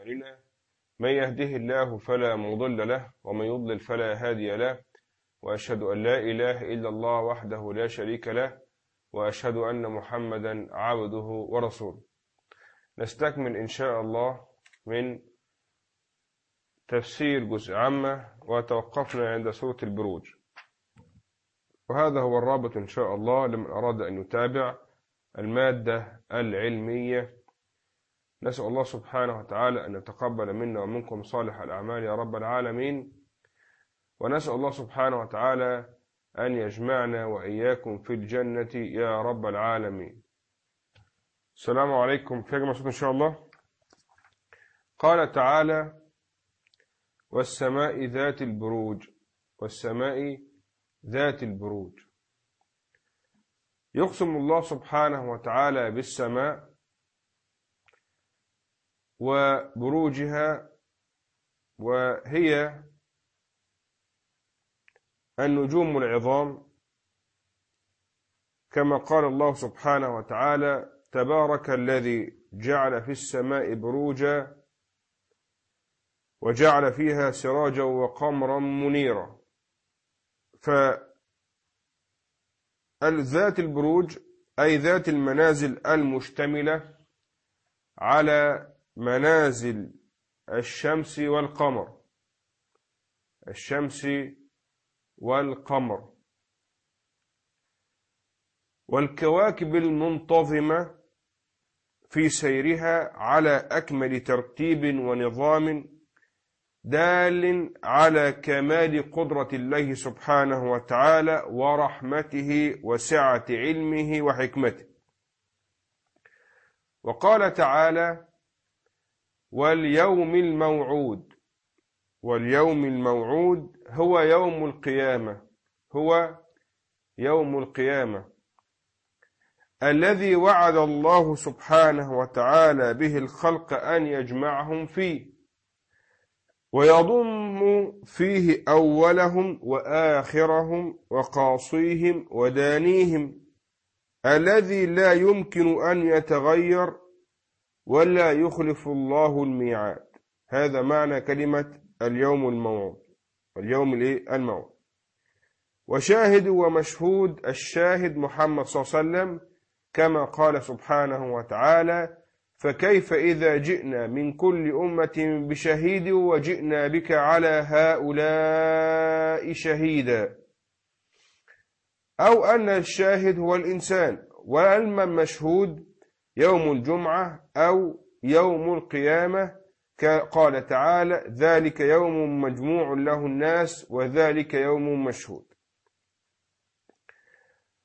أعمالنا. من يهده الله فلا مضل له ومن يضلل فلا هادي له وأشهد أن لا إله إلا الله وحده لا شريك له وأشهد أن محمدا عبده ورسوله. نستكمل إن شاء الله من تفسير جزء عامة وتوقفنا عند سورة البروج. وهذا هو الرابط إن شاء الله لمن أراد أن يتابع المادة العلمية. نسأل الله سبحانه وتعالى أن يتقبل منا ومنكم صالح الأعمال يا رب العالمين. ونسأل الله سبحانه وتعالى أن يجمعنا وإياكم في الجنة يا رب العالمين. السلام عليكم. في جمع إن شاء الله. قال تعالى والسماء ذات البروج والسماء ذات البروج. يقسم الله سبحانه وتعالى بالسماء وبروجها وهي النجوم العظام. كما قال الله سبحانه وتعالى تبارك الذي جعل في السماء بروجا وجعل فيها سراجا وقمرا منيرا. فالذات البروج أي ذات المنازل المشتملة على منازل الشمس والقمر. الشمس والقمر. والكواكب المنتظمة في سيرها على أكمل ترتيب ونظام دال على كمال قدرة الله سبحانه وتعالى ورحمته وسعة علمه وحكمته. وقال تعالى واليوم الموعود. واليوم الموعود هو يوم القيامة. هو يوم القيامة. الذي وعد الله سبحانه وتعالى به الخلق أن يجمعهم فيه ويضم فيه أولهم وآخرهم وقاصيهم ودانيهم. الذي لا يمكن أن يتغير ولا يخلف الله الميعاد. هذا معنى كلمة اليوم الموعود. اليوم الموعود. وشاهد ومشهود الشاهد محمد صلى الله عليه وسلم كما قال سبحانه وتعالى فكيف إذا جئنا من كل أمة بشهيد وجئنا بك على هؤلاء شهيدا؟ أو أن الشاهد هو الإنسان وأما المشهود يوم الجمعة أو يوم القيامة قال تعالى ذلك يوم مجموع له الناس وذلك يوم مشهود.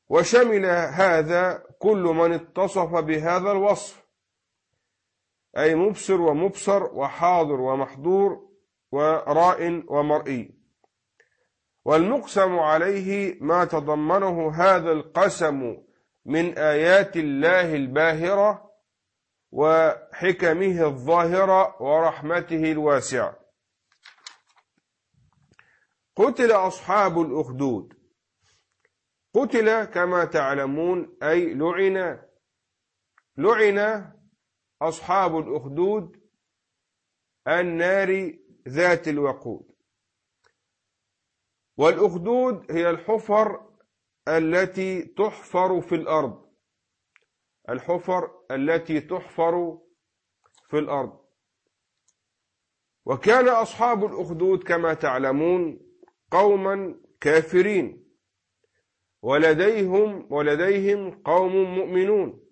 وشمل هذا كل من اتصف بهذا الوصف أي مبصر ومبصر وحاضر ومحضور وراء ومرئي. والمقسم عليه ما تضمنه هذا القسم من آيات الله الباهرة وحكمه الظاهرة ورحمته الواسعة. قتل أصحاب الأخدود. قتل كما تعلمون أي لعن لعن أصحاب الأخدود النار ذات الوقود. والأخدود هي الحفر التي تحفر في الأرض. الحفر التي تحفر في الأرض. وكان أصحاب الأخدود كما تعلمون قوما كافرين. ولديهم ولديهم قوم مؤمنون.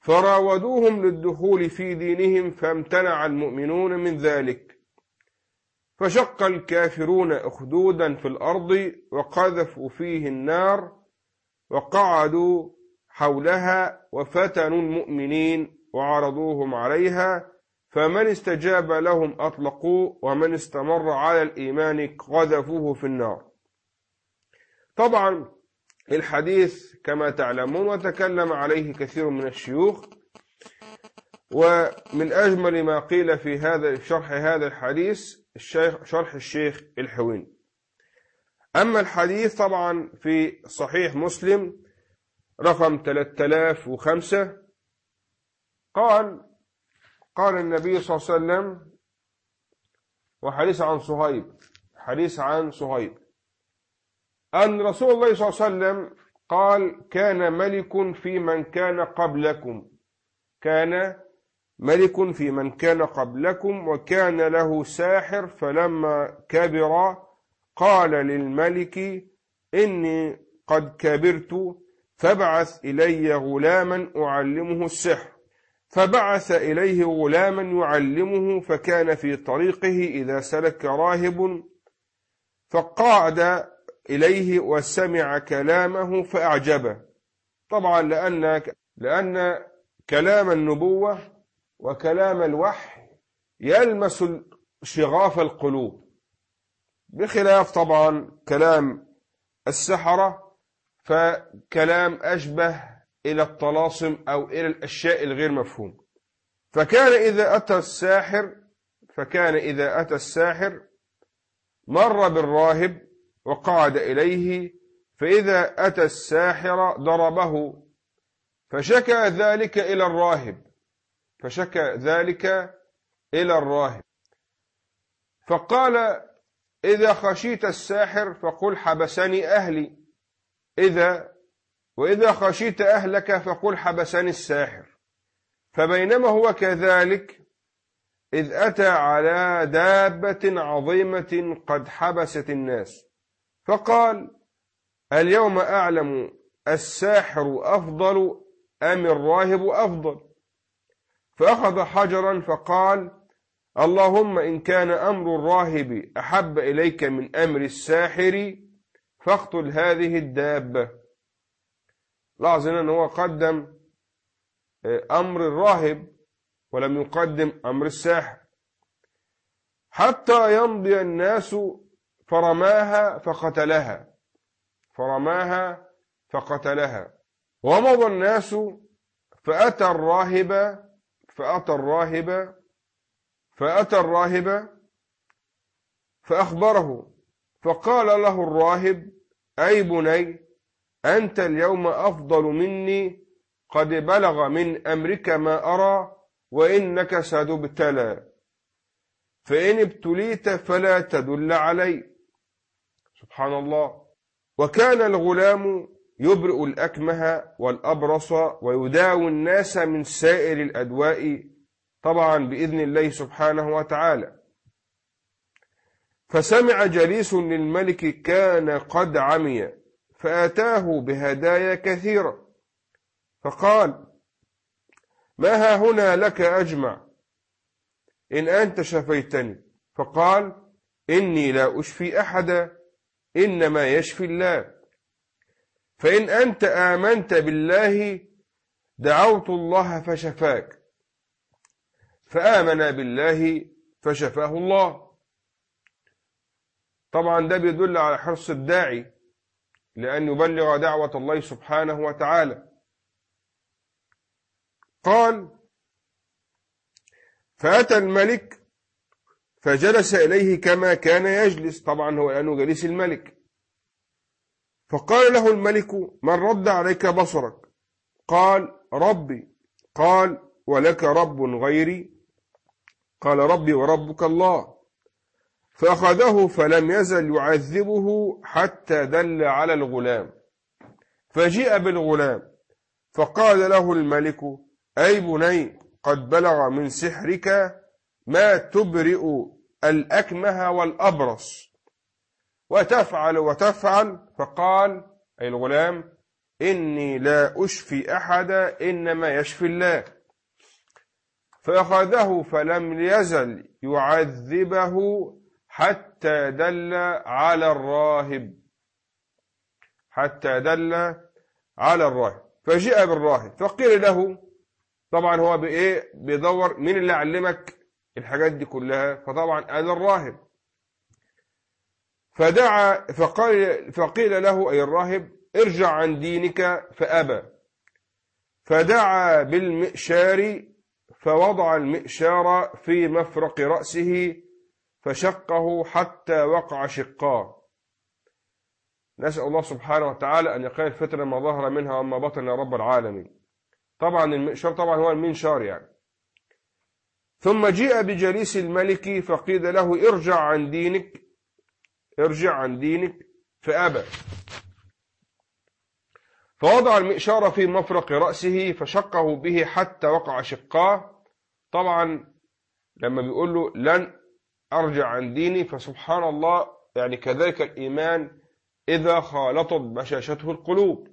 فراودوهم للدخول في دينهم فامتنع المؤمنون من ذلك. فشق الكافرون أخدودا في الأرض وقذفوا فيه النار وقعدوا حولها وفتنوا المؤمنين وعرضوهم عليها فمن استجاب لهم أطلقوه ومن استمر على الإيمان قذفوه في النار. طبعا الحديث كما تعلمون وتكلم عليه كثير من الشيوخ ومن أجمل ما قيل في هذا شرح هذا الحديث الشيخ شرح الشيخ الحويني. أما الحديث طبعا في صحيح مسلم رقم 3005 قال قال النبي صلى الله عليه وسلم وحديث عن صهيب حديث عن صهيب. أن رسول الله صلى الله عليه وسلم قال كان ملك في من كان قبلكم. كان ملك في من كان قبلكم وكان له ساحر فلما كبر قال للملك إني قد كبرت فابعث إلي غلاما أعلمه السحر. فبعث إليه غلاما يعلمه فكان في طريقه إذا سلك راهب. فقعد إليه وسمع كلامه فأعجبه. طبعا لأن لأن كلام النبوة وكلام الوحي يلمس شغاف القلوب بخلاف طبعا كلام السحرة فكلام أشبه إلى الطلاسم أو إلى الأشياء الغير مفهوم فكان إذا أتى الساحر فكان إذا أتى الساحر مر بالراهب وقعد إليه فإذا أتى الساحر ضربه فشكى ذلك إلى الراهب. فشكى ذلك إلى الراهب. فقال إذا خشيت الساحر فقل حبسني أهلي. إذا وإذا خشيت أهلك فقل حبسني الساحر. فبينما هو كذلك إذ أتى على دابة عظيمة قد حبست الناس. فقال اليوم أعلم الساحر أفضل أم الراهب أفضل؟ فأخذ حجرا فقال اللهم إن كان أمر الراهب أحب إليك من أمر الساحر فاقتل هذه الدابة. لاحظ أن هو قدم آه، أمر الراهب ولم يقدم أمر الساحر. حتى يمضي الناس فرماها فقتلها. فرماها فقتلها. ومضى الناس فأتى الراهب فأتى الراهب فأتى الراهب فأخبره فقال له الراهب أي بني أنت اليوم أفضل مني قد بلغ من أمرك ما أرى وإنك ستبتلى فإن ابتليت فلا تدل علي. سبحان الله. وكان الغلام يبرئ الأكمه والأبرص ويداوي الناس من سائر الأدواء طبعا بإذن الله سبحانه وتعالى. فسمع جليس للملك كان قد عمي فأتاه بهدايا كثيرة. فقال ما ها هنا لك أجمع إن أنت شفيتني. فقال إني لا أشفي أحدا إنما يشفي الله. فإن أنت آمنت بالله دعوت الله فشفاك. فآمن بالله فشفاه الله. طبعا ده بيدل على حرص الداعي لأن يبلغ دعوة الله سبحانه وتعالى. قال فأتى الملك فجلس إليه كما كان يجلس. طبعا هو لأنه جليس الملك. فقال له الملك من رد عليك بصرك؟ قال ربي. قال ولك رب غيري. قال ربي وربك الله. فأخذه فلم يزل يعذبه حتى دل على الغلام. فجيء بالغلام. فقال له الملك أي بني قد بلغ من سحرك ما تبرئ الأكمه والأبرص. وتفعل وتفعل فقال أي الغلام إني لا أشفي أحدا إنما يشفي الله. فأخذه فلم يزل يعذبه حتى دل على الراهب. حتى دل على الراهب. فجاء بالراهب فقيل له طبعا هو بإيه؟ بيدور مين اللي علمك الحاجات دي كلها؟ فطبعا قال الراهب. فدعا فقال فقيل له أي الراهب ارجع عن دينك فأبى. فدعا بالمئشار فوضع المئشار في مفرق رأسه فشقه حتى وقع شقاه. نسأل الله سبحانه وتعالى أن يقيل الفتنة ما ظهر منها وما بطن يا رب العالمين. طبعا المئشار طبعا هو المنشار يعني. ثم جيء بجليس الملك فقيل له ارجع عن دينك. ارجع عن دينك فأبى. فوضع المئشار في مفرق رأسه فشقه به حتى وقع شقاه. طبعا لما بيقول له لن أرجع عن ديني فسبحان الله يعني كذلك الإيمان إذا خالطت بشاشته القلوب.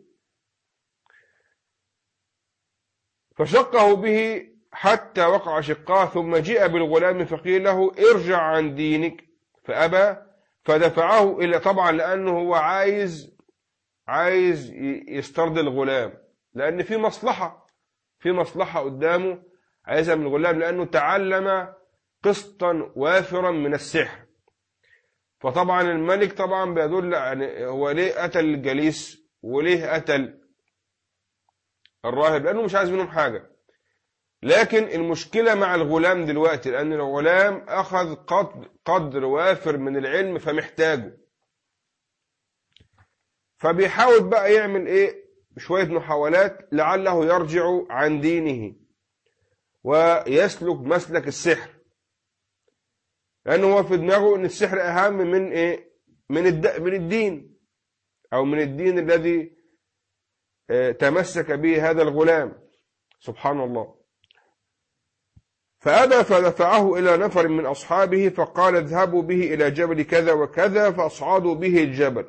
فشقه به حتى وقع شقاه ثم جاء بالغلام فقيل له ارجع عن دينك فأبى. فدفعه إلى طبعا لأنه هو عايز عايز يسترد الغلام لأن في مصلحة في مصلحة قدامه عايزها من الغلام لأنه تعلم قسطا وافرا من السحر. فطبعا الملك طبعا بيدل يعني هو ليه قتل الجليس وليه قتل الراهب؟ لأنه مش عايز منهم حاجة. لكن المشكلة مع الغلام دلوقتي لأن الغلام أخذ قدر وافر من العلم فمحتاجه. فبيحاول بقى يعمل إيه؟ شوية محاولات لعله يرجع عن دينه ويسلك مسلك السحر. لأنه هو في دماغه أن السحر أهم من إيه؟ من من الدين أو من الدين الذي آه، تمسك به هذا الغلام. سبحان الله. فأبى فدفعه إلى نفر من أصحابه فقال اذهبوا به إلى جبل كذا وكذا فأصعدوا به الجبل.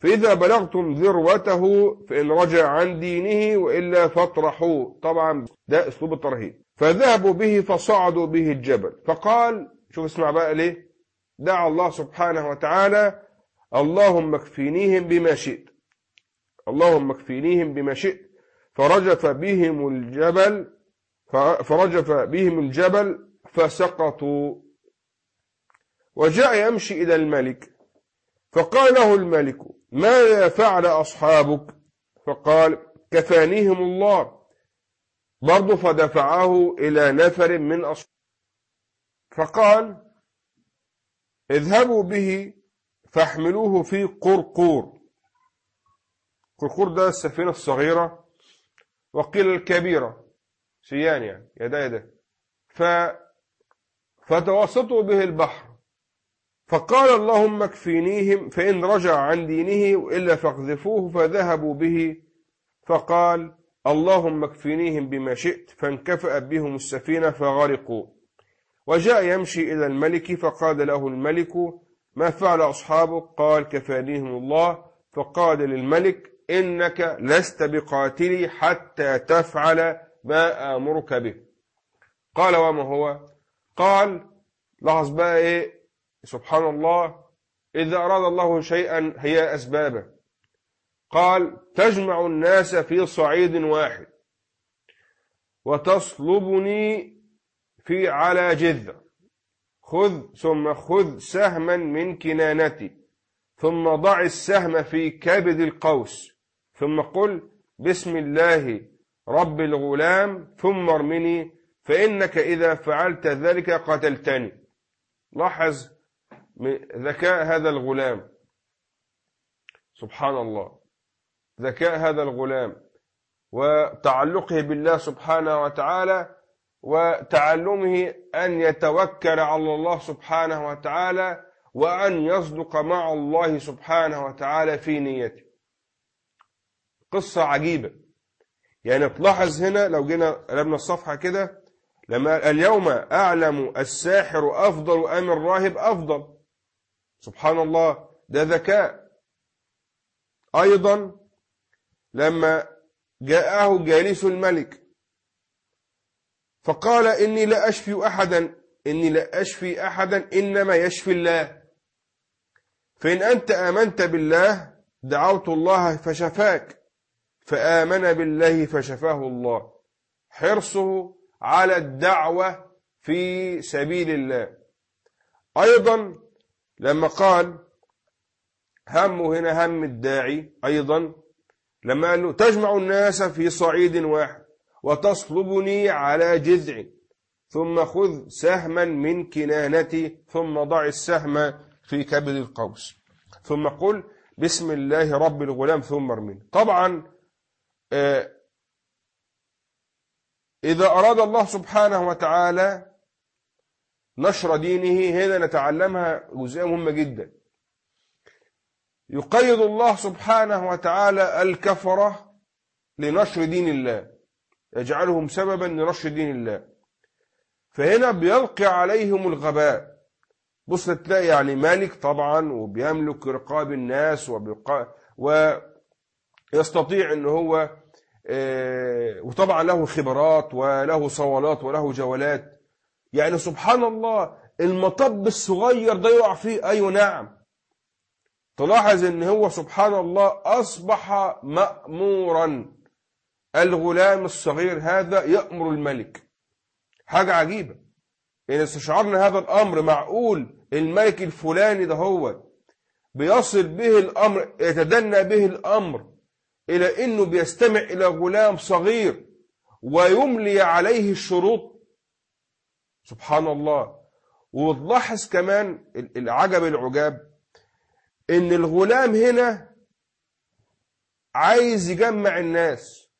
فإذا بلغتم ذروته فإن رجع عن دينه وإلا فاطرحوه طبعا ده أسلوب الترهيب. فذهبوا به فصعدوا به الجبل. فقال شوف اسمع بقى ليه. دعا الله سبحانه وتعالى اللهم اكفينيهم بما شئت. اللهم اكفينيهم بما شئت. فرجف بهم الجبل فرجف بهم الجبل فسقطوا. وجاء يمشي إلى الملك فقال له الملك ماذا فعل أصحابك؟ فقال كفانيهم الله. برضه فدفعه إلى نفر من أصحابه فقال اذهبوا به فاحملوه في قرقور. قرقور ده السفينة الصغيرة وقيل الكبيرة. سيان يعني يدا يدا. ف فتوسطوا به البحر. فقال اللهم اكفينيهم فإن رجع عن دينه وإلا فاقذفوه فذهبوا به. فقال اللهم اكفينيهم بما شئت فانكفأت بهم السفينة فغرقوا. وجاء يمشي إلى الملك فقال له الملك ما فعل أصحابك؟ قال كفانيهم الله. فقال للملك إنك لست بقاتلي حتى تفعل ما آمرك به. قال وما هو؟ قال لاحظ بقى إيه؟ سبحان الله إذا أراد الله شيئا هي أسبابه. قال تجمع الناس في صعيد واحد وتصلبني في على جذع. خذ ثم خذ سهما من كنانتي ثم ضع السهم في كبد القوس ثم قل بسم الله رب الغلام ثم ارمني فإنك إذا فعلت ذلك قتلتني. لاحظ ذكاء هذا الغلام. سبحان الله. ذكاء هذا الغلام. وتعلقه بالله سبحانه وتعالى وتعلمه أن يتوكل على الله سبحانه وتعالى وأن يصدق مع الله سبحانه وتعالى في نيته. قصة عجيبة. يعني تلاحظ هنا لو جينا قلبنا الصفحة كده لما اليوم أعلم الساحر أفضل أم الراهب أفضل. سبحان الله ده ذكاء. أيضا لما جاءه جالس الملك فقال إني لا أشفي أحدا إني لا أشفي أحدا إنما يشفي الله. فإن أنت آمنت بالله دعوت الله فشفاك. فآمن بالله فشفاه الله. حرصه على الدعوة في سبيل الله. أيضا لما قال همه هنا هم الداعي أيضا لما قال له تجمع الناس في صعيد واحد وتصلبني على جذع ثم خذ سهما من كنانتي ثم ضع السهم في كبد القوس ثم قل بسم الله رب الغلام ثم ارمني طبعا إذا أراد الله سبحانه وتعالى نشر دينه هنا نتعلمها جزئية مهمة جدا. يقيد الله سبحانه وتعالى الكفرة لنشر دين الله يجعلهم سببا لنشر دين الله. فهنا بيلقي عليهم الغباء. بص تلاقي يعني مالك طبعا وبيملك رقاب الناس وبيقا ويستطيع إن هو آه، وطبعا له خبرات وله صولات وله جولات. يعني سبحان الله المطب الصغير ده يقع فيه؟ أيوه نعم. تلاحظ إن هو سبحان الله أصبح مأمورا. الغلام الصغير هذا يأمر الملك. حاجة عجيبة. إن استشعرنا هذا الأمر معقول؟ الملك الفلاني ده هو بيصل به الأمر يتدنى به الأمر. إلى أنه بيستمع إلى غلام صغير ويملي عليه الشروط. سبحان الله. وتلاحظ كمان العجب العجاب إن الغلام هنا عايز يجمع الناس.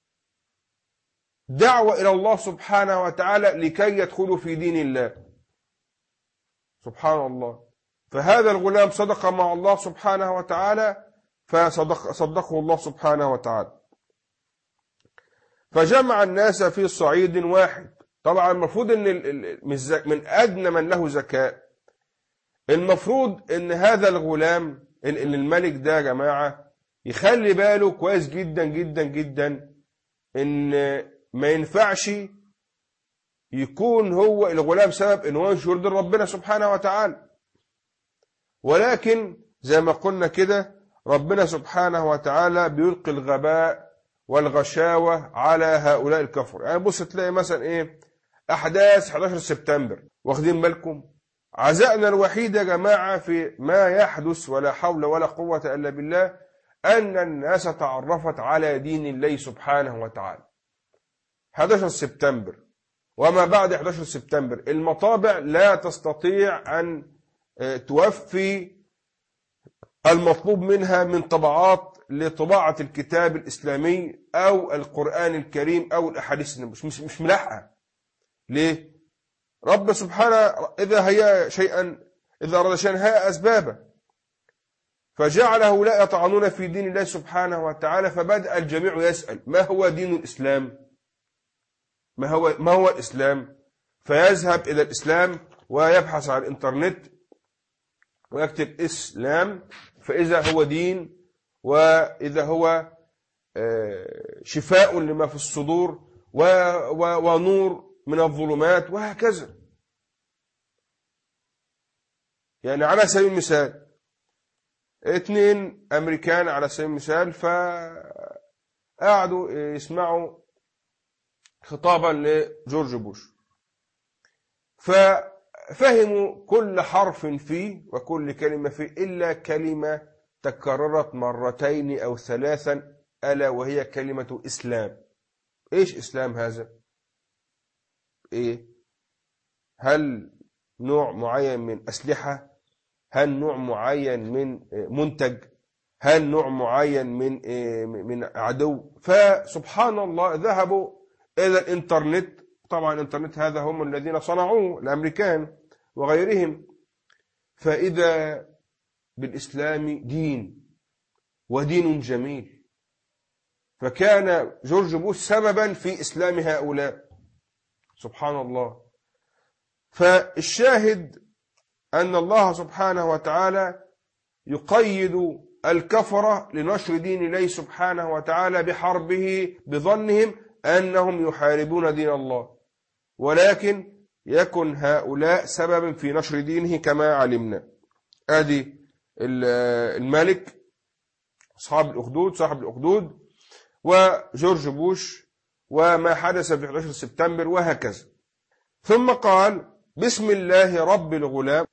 دعوة إلى الله سبحانه وتعالى لكي يدخلوا في دين الله. سبحان الله. فهذا الغلام صدق مع الله سبحانه وتعالى فصدق صدقه الله سبحانه وتعالى. فجمع الناس في صعيد واحد. طبعا المفروض إن من أدنى من له ذكاء المفروض إن هذا الغلام ان الملك ده يا جماعة يخلي باله كويس جدا جدا جدا إن ما ينفعش يكون هو الغلام سبب إن هو دين ربنا سبحانه وتعالى. ولكن زي ما قلنا كده ربنا سبحانه وتعالى بيلقي الغباء والغشاوة على هؤلاء الكفر. يعني بص تلاقي مثلا إيه؟ أحداث 11 سبتمبر. واخدين بالكم؟ عزائنا الوحيد يا جماعة في ما يحدث ولا حول ولا قوة إلا بالله أن الناس تعرفت على دين الله سبحانه وتعالى. 11 سبتمبر. وما بعد 11 سبتمبر. المطابع لا تستطيع أن آه، توفي المطلوب منها من طبعات لطباعة الكتاب الإسلامي أو القرآن الكريم أو الأحاديث مش مش مش ملاحقة ليه؟ رب سبحانه إذا هي شيئا إذا أراد شيئا هي أسبابه فجعل هؤلاء يطعنون في دين الله سبحانه وتعالى فبدأ الجميع يسأل ما هو دين الإسلام؟ ما هو ما هو الإسلام فيذهب إلى الإسلام ويبحث على الإنترنت ويكتب إسلام فإذا هو دين وإذا هو آه، شفاء لما في الصدور ونور من الظلمات وهكذا. يعني على سبيل المثال اثنين أمريكان على سبيل المثال فقعدوا يسمعوا خطابا لجورج بوش. ففهموا كل حرف فيه وكل كلمة فيه إلا كلمة تكررت مرتين أو ثلاثا ألا وهي كلمة إسلام. إيش إسلام هذا؟ إيه؟ هل نوع معين من أسلحة؟ هل نوع معين من منتج؟ هل نوع معين من من عدو؟ فسبحان الله ذهبوا إلى الإنترنت. طبعا الإنترنت هذا هم الذين صنعوه الأمريكان. وغيرهم فإذا بالإسلام دين ودين جميل فكان جورج بوش سببا في إسلام هؤلاء. سبحان الله. فالشاهد أن الله سبحانه وتعالى يقيد الكفرة لنشر دين الله سبحانه وتعالى بحربه بظنهم أنهم يحاربون دين الله. ولكن يكن هؤلاء سببا في نشر دينه كما علمنا. آدي الملك اصحاب الأخدود صاحب الأخدود وجورج بوش وما حدث في 11 سبتمبر وهكذا. ثم قال بسم الله رب الغلام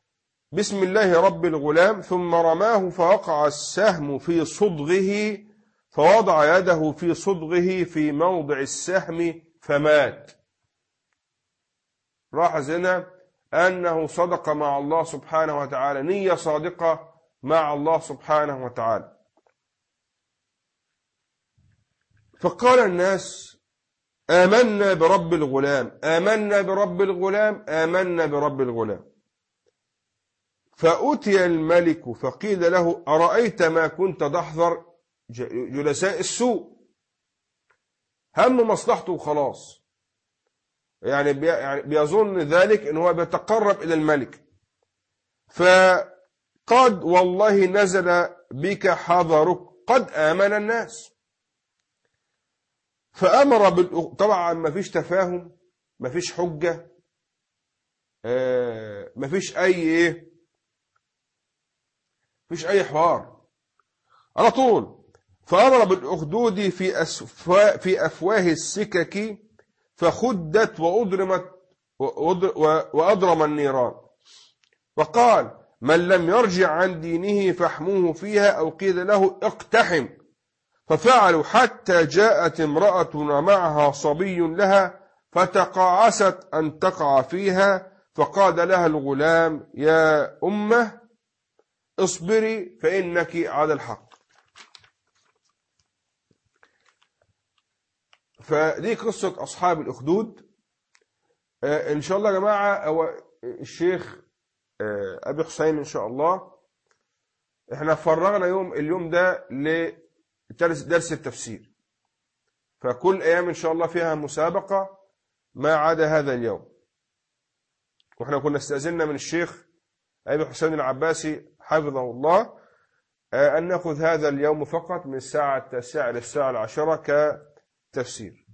بسم الله رب الغلام ثم رماه فوقع السهم في صدغه فوضع يده في صدغه في موضع السهم فمات. لاحظ هنا أنه صدق مع الله سبحانه وتعالى نية صادقة مع الله سبحانه وتعالى. فقال الناس آمنا برب الغلام آمنا برب الغلام آمنا برب الغلام. فأتي الملك فقيل له أرأيت ما كنت تحذر جلساء السوء؟ هم مصلحته وخلاص يعني يعني بيظن ذلك إن هو بيتقرب إلى الملك. فقد والله نزل بك حذرك قد آمن الناس. فأمر بال... طبعا ما فيش تفاهم ما فيش حجة آه، ما فيش أي إيه؟ فيش أي حوار. على طول. فأمر بالأخدود في, أسفا... في أفواه السكك فخدت وأضرمت وأضرم النيران. وقال من لم يرجع عن دينه فاحموه فيها أو قيل له اقتحم. ففعلوا حتى جاءت امرأة معها صبي لها فتقاعست أن تقع فيها فقال لها الغلام يا أمة اصبري فإنك على الحق. فدي قصة أصحاب الأخدود. آه، إن شاء الله يا جماعة هو الشيخ آه، أبي حسين إن شاء الله. إحنا فرغنا يوم اليوم ده لدرس التفسير. فكل أيام إن شاء الله فيها مسابقة ما عدا هذا اليوم. وإحنا كنا استأذنا من الشيخ أبي حسين العباسي حفظه الله آه، أن نأخذ هذا اليوم فقط من الساعة التاسعة للساعة العشرة كتفسير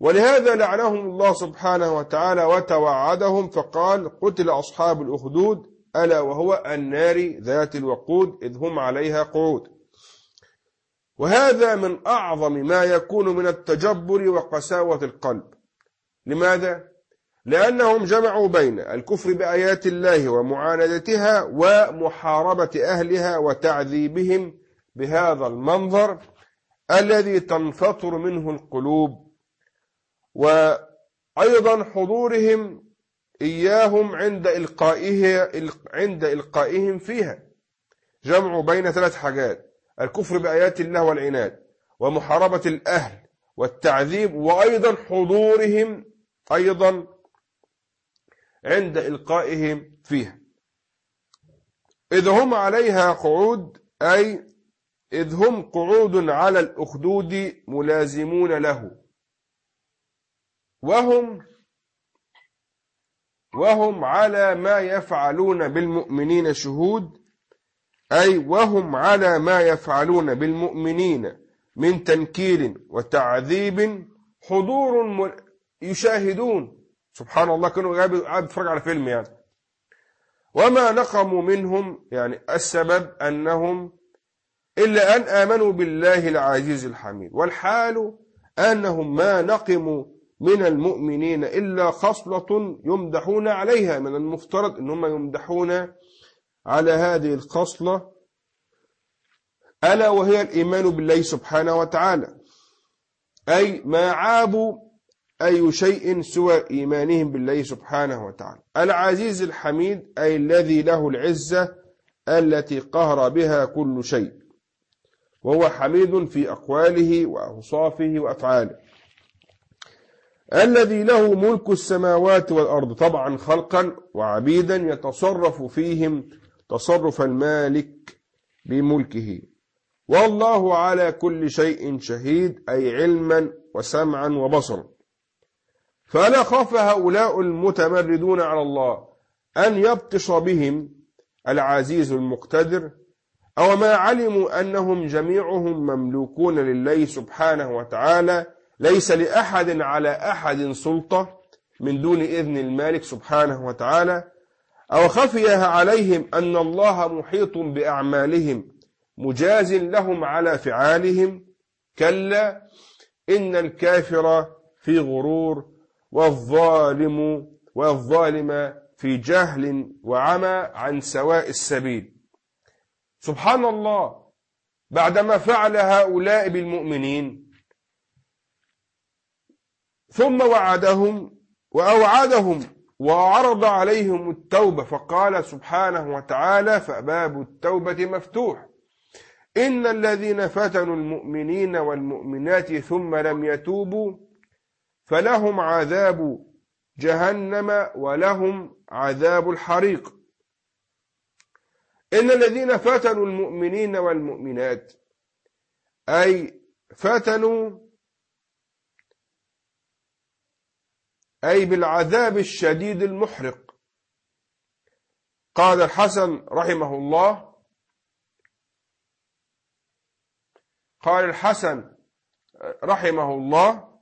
ولهذا لعنهم الله سبحانه وتعالى وتوعدهم فقال قتل أصحاب الأخدود ألا وهو النار ذات الوقود إذ هم عليها قعود. وهذا من أعظم ما يكون من التجبر وقساوة القلب. لماذا؟ لأنهم جمعوا بين الكفر بآيات الله ومعاندتها ومحاربة أهلها وتعذيبهم بهذا المنظر. الذي تنفطر منه القلوب وأيضا حضورهم إياهم عند إلقائه عند إلقائهم فيها. جمع بين ثلاث حاجات الكفر بآيات الله والعناد ومحاربة الأهل والتعذيب وأيضا حضورهم أيضا عند إلقائهم فيها. إذ هم عليها قعود أي إذ هم قعود على الأخدود ملازمون له. وهم وهم على ما يفعلون بالمؤمنين شهود أي وهم على ما يفعلون بالمؤمنين من تنكيل وتعذيب حضور يشاهدون. سبحان الله كانوا قاعد يتفرج على فيلم يعني. وما نقموا منهم يعني السبب أنهم إلا أن آمنوا بالله العزيز الحميد. والحال أنهم ما نقموا من المؤمنين إلا خصلة يمدحون عليها من المفترض أنهم يمدحون على هذه الخصلة. ألا وهي الإيمان بالله سبحانه وتعالى أي ما عابوا أي شيء سوى إيمانهم بالله سبحانه وتعالى. العزيز الحميد أي الذي له العزة التي قهر بها كل شيء. وهو حميد في أقواله وأوصافه وأفعاله. الذي له ملك السماوات والأرض طبعا خلقا وعبيدا يتصرف فيهم تصرف المالك بملكه. والله على كل شيء شهيد أي علما وسمعا وبصرا. فلا خاف هؤلاء المتمردون على الله أن يبطش بهم العزيز المقتدر أو ما علموا أنهم جميعهم مملوكون لله سبحانه وتعالى ليس لأحد على أحد سلطة من دون إذن المالك سبحانه وتعالى أو خفيها عليهم أن الله محيط بأعمالهم مجاز لهم على فعالهم كلا إن الكافر في غرور والظالم والظالم في جهل وعمى عن سواء السبيل. سبحان الله. بعدما فعل هؤلاء بالمؤمنين ثم وعدهم وأوعدهم وعرض عليهم التوبة فقال سبحانه وتعالى فباب التوبة مفتوح. إن الذين فتنوا المؤمنين والمؤمنات ثم لم يتوبوا فلهم عذاب جهنم ولهم عذاب الحريق. إن الذين فتنوا المؤمنين والمؤمنات أي فتنوا أي بالعذاب الشديد المحرق. قال الحسن رحمه الله قال الحسن رحمه الله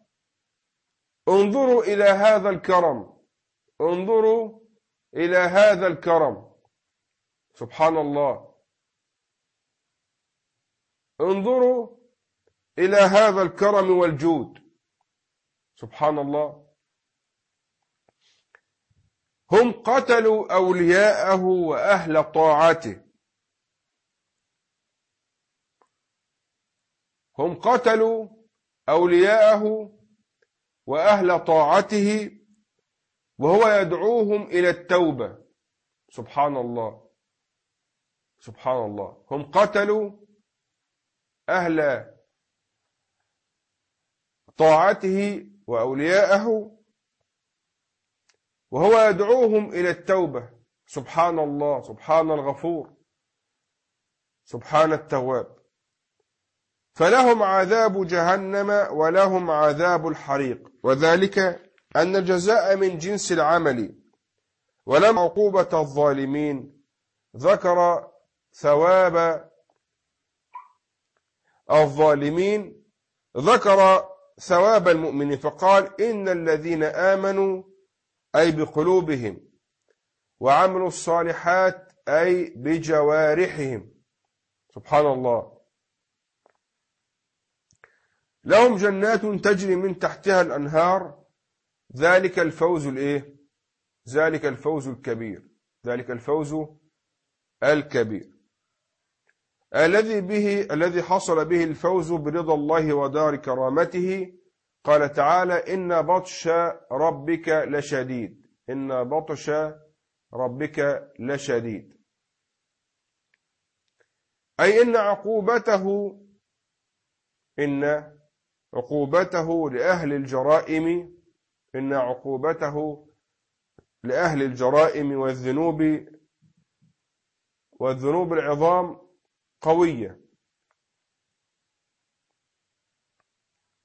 انظروا إلى هذا الكرم انظروا إلى هذا الكرم. سبحان الله. انظروا إلى هذا الكرم والجود. سبحان الله. هم قتلوا أولياءه وأهل طاعته. هم قتلوا أولياءه وأهل طاعته وهو يدعوهم إلى التوبة. سبحان الله. سبحان الله. هم قتلوا أهل طاعته وأولياءه وهو يدعوهم إلى التوبة. سبحان الله. سبحان الغفور. سبحان التواب. فلهم عذاب جهنم ولهم عذاب الحريق. وذلك أن الجزاء من جنس العمل. ولم عقوبة الظالمين. ذكر ثواب الظالمين. ذكر ثواب المؤمنين فقال إن الذين آمنوا أي بقلوبهم وعملوا الصالحات أي بجوارحهم. سبحان الله. لهم جنات تجري من تحتها الأنهار. ذلك الفوز الإيه؟ ذلك الفوز الكبير. ذلك الفوز الكبير. الذي به الذي حصل به الفوز برضا الله ودار كرامته. قال تعالى إن بطش ربك لشديد. إن بطش ربك لشديد. أي إن عقوبته إن عقوبته لأهل الجرائم إن عقوبته لأهل الجرائم والذنوب والذنوب العظام. قوية.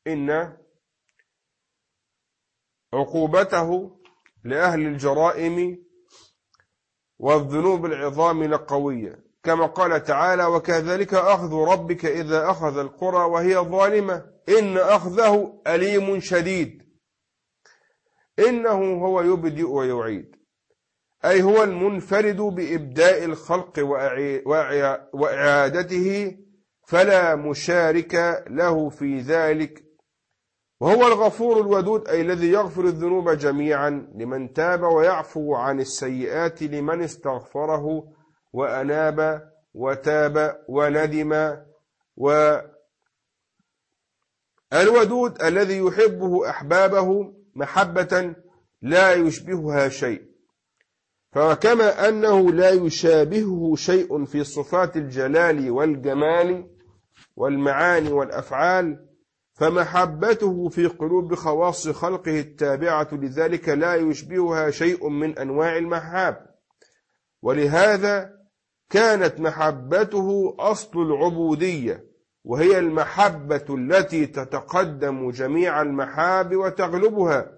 إن عقوبته لأهل الجرائم والذنوب العظام لقوية. كما قال تعالى وكذلك أخذ ربك إذا أخذ القرى وهي ظالمة. إن أخذه أليم شديد. إنه هو يبدئ ويعيد. أي هو المنفرد بإبداء الخلق وإعادته فلا مشارك له في ذلك. وهو الغفور الودود أي الذي يغفر الذنوب جميعا لمن تاب ويعفو عن السيئات لمن استغفره وأناب وتاب وندم. و الودود الذي يحبه أحبابه محبة لا يشبهها شيء. فكما أنه لا يشابهه شيء في صفات الجلال والجمال والمعاني والأفعال فمحبته في قلوب خواص خلقه التابعة لذلك لا يشبهها شيء من أنواع المحاب. ولهذا كانت محبته أصل العبودية وهي المحبة التي تتقدم جميع المحاب وتغلبها.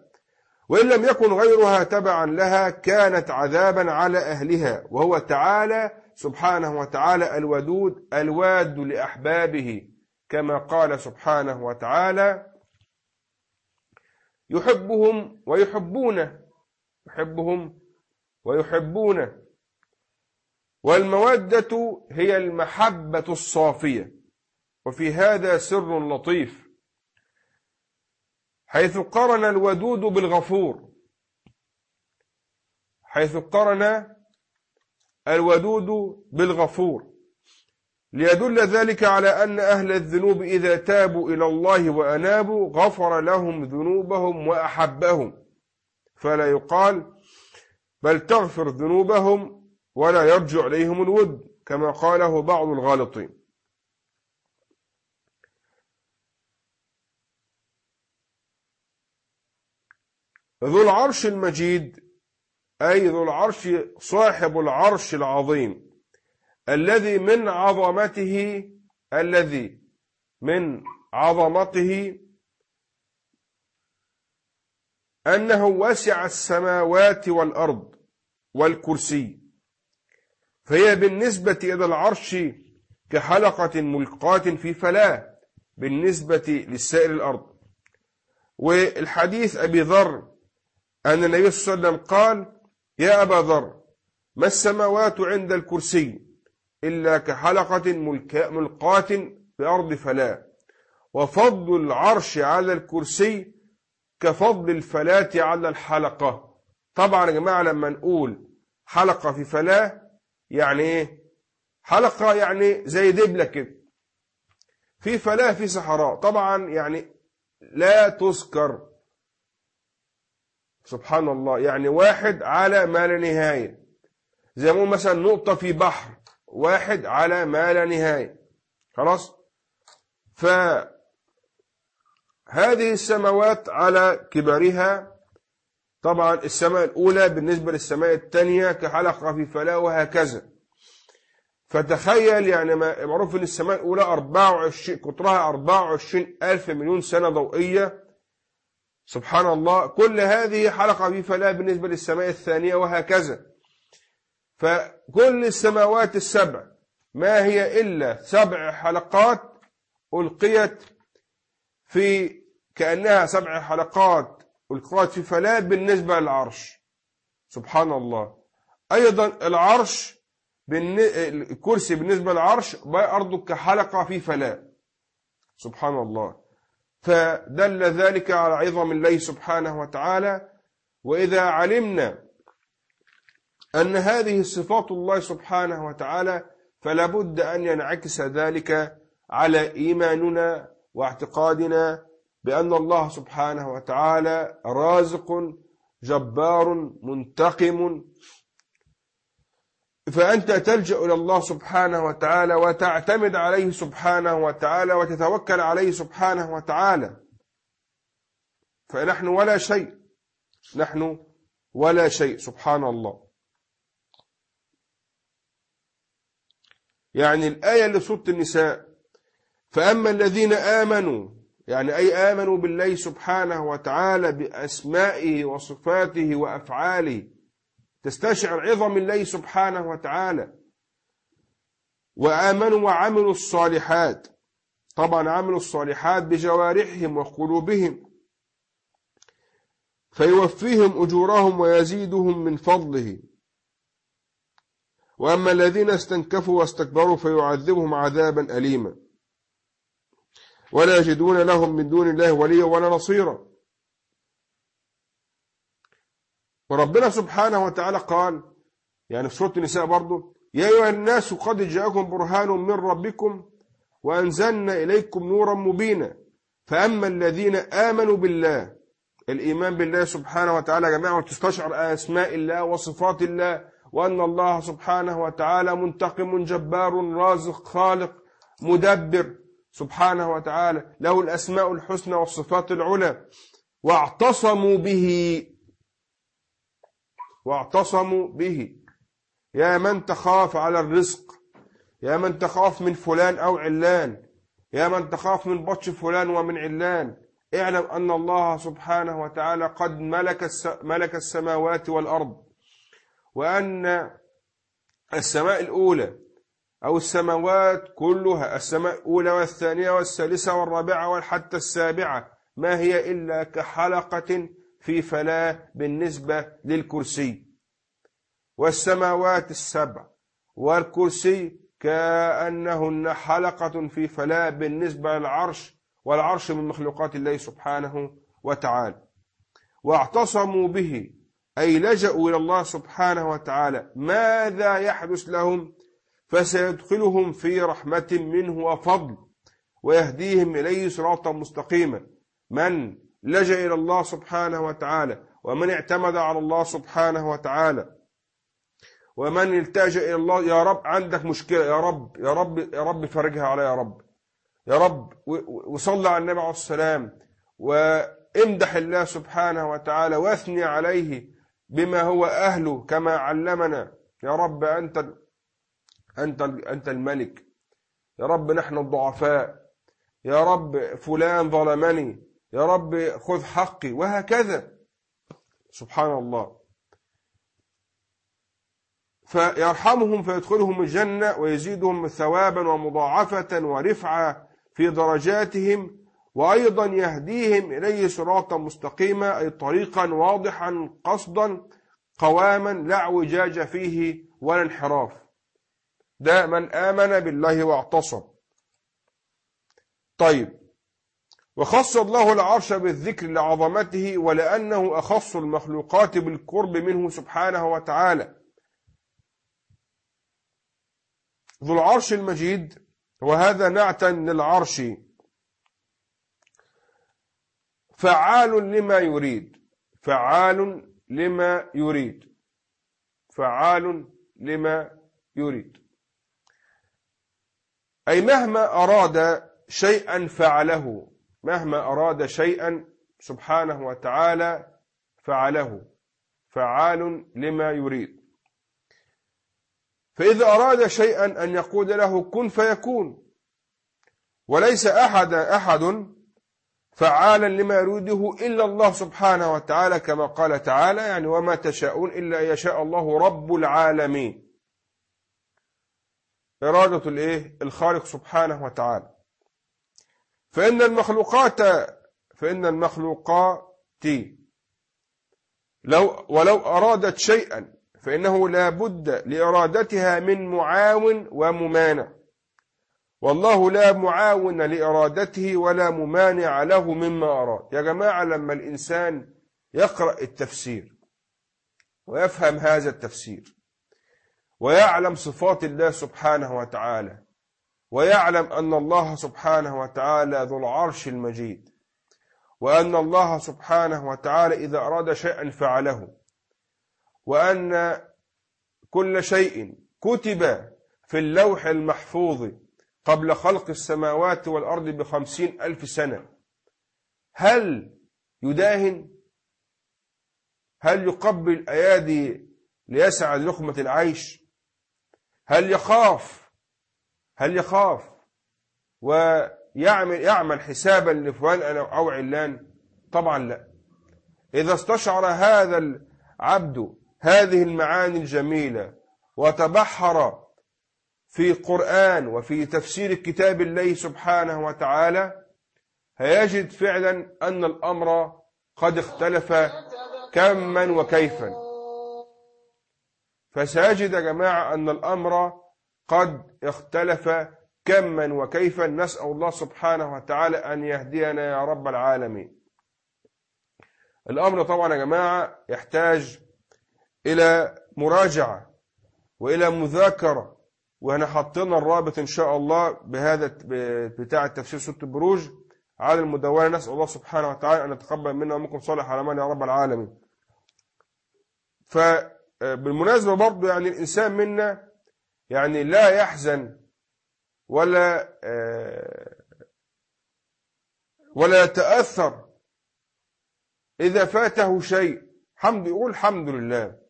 وإن لم يكن غيرها تبعا لها كانت عذابا على أهلها وهو تعالى سبحانه وتعالى الودود الواد لأحبابه كما قال سبحانه وتعالى يحبهم ويحبونه يحبهم ويحبونه والمودة هي المحبة الصافية. وفي هذا سر لطيف. حيث قرن الودود بالغفور. حيث قرن الودود بالغفور. ليدل ذلك على أن أهل الذنوب إذا تابوا إلى الله وأنابوا غفر لهم ذنوبهم وأحبهم. فلا يقال بل تغفر ذنوبهم ولا يرجع إليهم الود كما قاله بعض الغالطين. ذو العرش المجيد أي ذو العرش صاحب العرش العظيم الذي من عظمته الذي من عظمته أنه وسع السماوات والأرض والكرسي فهي بالنسبة إلى العرش كحلقة ملقاة في فلاة بالنسبة للسائر الأرض. والحديث أبي ذر أن النبي صلى الله عليه وسلم قال يا أبا ذر ما السماوات عند الكرسي؟ إلا كحلقة ملقاة في أرض فلاة. وفضل العرش على الكرسي كفضل الفلاة على الحلقة. طبعا يا جماعة لما نقول حلقة في فلاة يعني إيه؟ حلقة يعني زي دبلة كده. في فلاة في صحراء. طبعا يعني لا تذكر سبحان الله. يعني واحد على ما لا نهاية زي ما مثلا نقطة في بحر. واحد على ما لا نهاية خلاص فهذه السماوات على كبرها طبعا السماء الأولى بالنسبة للسماء الثانية كحلقة في فلاة وهكذا. فتخيل يعني معروف إن السماء الأولى 24 قطرها 24 ألف مليون سنة ضوئية. سبحان الله كل هذه حلقة في فلاة بالنسبة للسماء الثانية وهكذا. فكل السماوات السبع ما هي إلا سبع حلقات ألقيت في كأنها سبع حلقات ألقيت في فلاة بالنسبة للعرش. سبحان الله. أيضا العرش الكرسي بالنسبة للعرش برضه كحلقة في فلاة سبحان الله. فدل ذلك على عظم الله سبحانه وتعالى. وإذا علمنا أن هذه صفات الله سبحانه وتعالى فلا بد أن ينعكس ذلك على إيماننا واعتقادنا بأن الله سبحانه وتعالى رازق جبار منتقم فأنت تلجأ إلى الله سبحانه وتعالى وتعتمد عليه سبحانه وتعالى وتتوكل عليه سبحانه وتعالى. فنحن ولا شيء. نحن ولا شيء. سبحان الله. يعني الآية اللي صوت النساء فأما الذين آمنوا يعني أي آمنوا بالله سبحانه وتعالى بأسمائه وصفاته وأفعاله تستشعر عظم الله سبحانه وتعالى. وآمنوا وعملوا الصالحات. طبعا عملوا الصالحات بجوارحهم وقلوبهم. فيوفيهم أجورهم ويزيدهم من فضله. وأما الذين استنكفوا واستكبروا فيعذبهم عذابا أليما. ولا يجدون لهم من دون الله وليا ولا نصيرا. وربنا سبحانه وتعالى قال يعني في سورة النساء برضه يا أيها الناس قد جاءكم برهان من ربكم وأنزلنا إليكم نورا مبينا. فأما الذين آمنوا بالله الإيمان بالله سبحانه وتعالى جماعة وتستشعر أسماء الله وصفات الله وأن الله سبحانه وتعالى منتقم جبار رازق خالق مدبر سبحانه وتعالى له الأسماء الحسنى والصفات العلى واعتصموا به واعتصموا به. يا من تخاف على الرزق يا من تخاف من فلان أو علان يا من تخاف من بطش فلان ومن علان. اعلم أن الله سبحانه وتعالى قد ملك, ملك السماوات والأرض وأن السماء الأولى أو السماوات كلها السماء الأولى والثانية والثالثة والرابعة وحتى السابعة ما هي إلا كحلقة في فلاة بالنسبة للكرسي. والسماوات السبع والكرسي كأنهن حلقة في فلاة بالنسبة للعرش والعرش من مخلوقات الله سبحانه وتعالى. واعتصموا به أي لجأوا إلى الله سبحانه وتعالى. ماذا يحدث لهم؟ فسيدخلهم في رحمة منه وفضل ويهديهم إليه صراطا مستقيما. من؟ لجأ إلى الله سبحانه وتعالى. ومن اعتمد على الله سبحانه وتعالى. ومن التجأ إلى الله يا رب عندك مشكلة يا رب يا رب يا رب فرجها علي يا رب. يا رب وصلى على النبي عليه السلام امدح الله سبحانه وتعالى واثني عليه بما هو أهله كما علمنا. يا رب أنت أنت أنت الملك. يا رب نحن الضعفاء. يا رب فلان ظلمني. يا رب خذ حقي وهكذا. سبحان الله. فيرحمهم فيدخلهم الجنة ويزيدهم ثوابا ومضاعفة ورفعة في درجاتهم وأيضا يهديهم إليه صراطا مستقيما أي طريقا واضحا قصدا قواما لا اعوجاج فيه ولا انحراف. ده من آمن بالله واعتصم. طيب. وخص الله العرش بالذكر لعظمته ولأنه أخص المخلوقات بالقرب منه سبحانه وتعالى. ذو العرش المجيد وهذا نعتا للعرش. فعال لما يريد فعال لما يريد فعال لما يريد. أي مهما أراد شيئا فعله. مهما أراد شيئا سبحانه وتعالى فعله. فعال لما يريد. فإذا أراد شيئا أن يقول له كن فيكون. وليس أحد أحد فعالا لما يريده إلا الله سبحانه وتعالى كما قال تعالى يعني وما تشاءون إلا يشاء الله رب العالمين. إرادة الإيه؟ الخالق سبحانه وتعالى. فإن المخلوقات فإن المخلوقات لو ولو أرادت شيئا فإنه لا بد لإرادتها من معاون وممانع. والله لا معاون لإرادته ولا ممانع له مما أراد. يا جماعة لما الإنسان يقرأ التفسير ويفهم هذا التفسير ويعلم صفات الله سبحانه وتعالى ويعلم أن الله سبحانه وتعالى ذو العرش المجيد وأن الله سبحانه وتعالى إذا أراد شيئا فعله وأن كل شيء كتب في اللوح المحفوظ قبل خلق السماوات والأرض بخمسين ألف سنة. هل يداهن؟ هل يقبل أيادي ليسعى لقمة العيش؟ هل يخاف هل يخاف ويعمل يعمل حسابا لفلان أو علان؟ طبعا لا. إذا استشعر هذا العبد هذه المعاني الجميلة وتبحر في قرآن وفي تفسير كتاب الله سبحانه وتعالى هيجد فعلا أن الأمر قد اختلف كما وكيفا. فسيجد يا جماعة أن الأمر قد اختلف كما وكيفا نسأل الله سبحانه وتعالى أن يهدينا يا رب العالمين. الأمر طبعا يا جماعة يحتاج إلى مراجعة وإلى مذاكرة وهنا حطينا الرابط إن شاء الله بهذا بتاع التفسير سورة البروج على المدونة. نسأل الله سبحانه وتعالى أن يتقبل منا ومنكم صالح على يا رب العالمين. فبالمناسبة برضو يعني الإنسان منا يعني لا يحزن ولا ولا يتأثر إذا فاته شيء. حمد يقول الحمد لله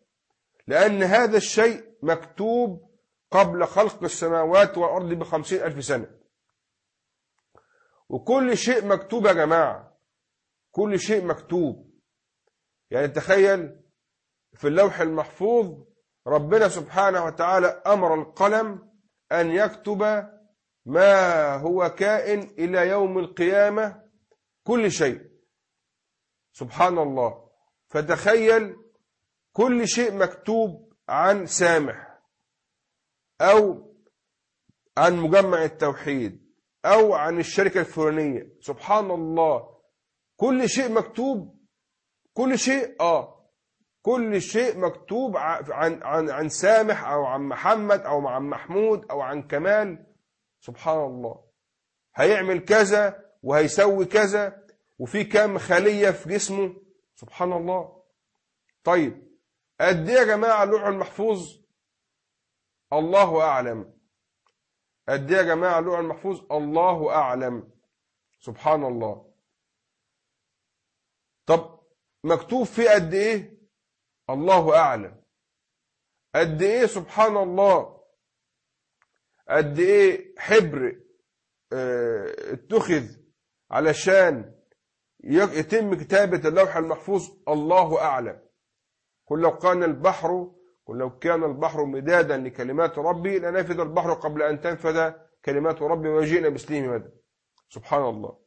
لأن هذا الشيء مكتوب قبل خلق السماوات والأرض بخمسين ألف سنة. وكل شيء مكتوب يا جماعة كل شيء مكتوب. يعني تخيل في اللوح المحفوظ ربنا سبحانه وتعالى أمر القلم أن يكتب ما هو كائن إلى يوم القيامة كل شيء. سبحان الله. فتخيل كل شيء مكتوب عن سامح أو عن مجمع التوحيد أو عن الشركة الفلانية. سبحان الله. كل شيء مكتوب. كل شيء آه. كل شيء مكتوب عن عن عن سامح أو عن محمد أو عن محمود أو عن كمال. سبحان الله هيعمل كذا وهيسوي كذا وفي كام خلية في جسمه. سبحان الله طيب قد إيه يا جماعة اللوح المحفوظ؟ الله أعلم. قد إيه يا جماعة اللوح المحفوظ؟ الله أعلم. سبحان الله طب مكتوب فيه قد إيه؟ الله أعلم. قد إيه سبحان الله؟ قد إيه حبر آه اتخذ علشان يتم كتابة اللوح المحفوظ الله أعلم. قل لو كان البحر قل لو كان البحر مدادا لكلمات ربي لنفذ البحر قبل أن تنفذ كلمات ربي وجئنا بسليم مدى سبحان الله.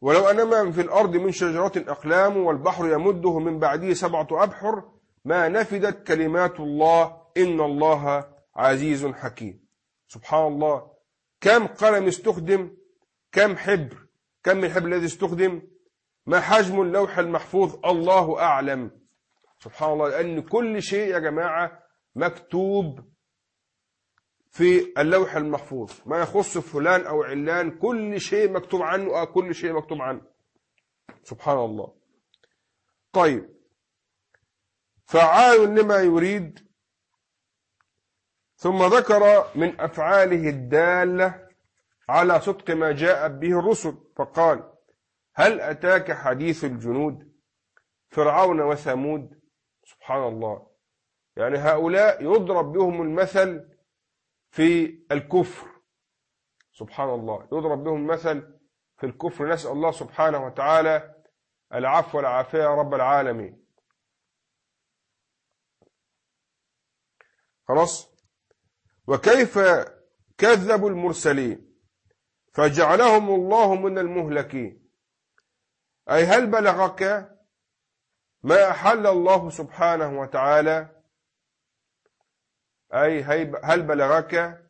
ولو أن ما في الأرض من شجرة أقلام والبحر يمده من بعده سبعة أبحر ما نفدت كلمات الله إن الله عزيز حكيم. سبحان الله. كم قلم استخدم كم حبر كم الحبر الذي استخدم؟ ما حجم اللوح المحفوظ؟ الله أعلم. سبحان الله. لأن كل شيء يا جماعة مكتوب في اللوح المحفوظ. ما يخص فلان أو علان كل شيء مكتوب عنه أو كل شيء مكتوب عنه. سبحان الله. طيب. فعال لما يريد. ثم ذكر من أفعاله الدالة على صدق ما جاء به الرسل. فقال هل أتاك حديث الجنود؟ فرعون وثمود. سبحان الله. يعني هؤلاء يضرب بهم المثل في الكفر. سبحان الله. يضرب بهم المثل في الكفر. نسأل الله سبحانه وتعالى العفو والعافية رب العالمين. خلاص؟ وكيف كذبوا المرسلين؟ فجعلهم الله من المهلكين. أي هل بلغك ما أحل الله سبحانه وتعالى؟ أي هل بلغك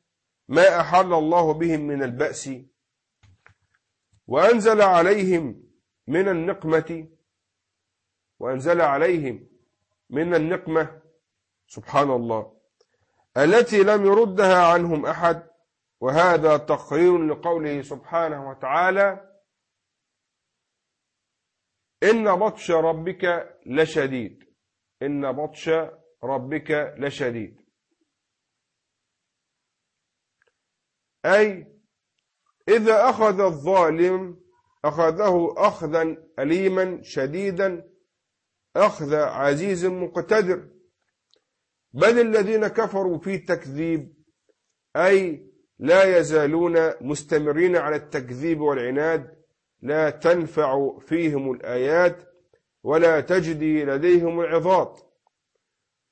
ما أحل الله بهم من البأس؟ وأنزل عليهم من النقمة وأنزل عليهم من النقمة سبحان الله. التي لم يردها عنهم أحد وهذا تقرير لقوله سبحانه وتعالى إن بطش ربك لشديد إن بطش ربك لشديد. أي إذا أخذ الظالم أخذه أخذا أليما شديدا أخذ عزيز مقتدر. بل الذين كفروا في تكذيب أي لا يزالون مستمرين على التكذيب والعناد لا تنفع فيهم الآيات ولا تجدي لديهم العظات.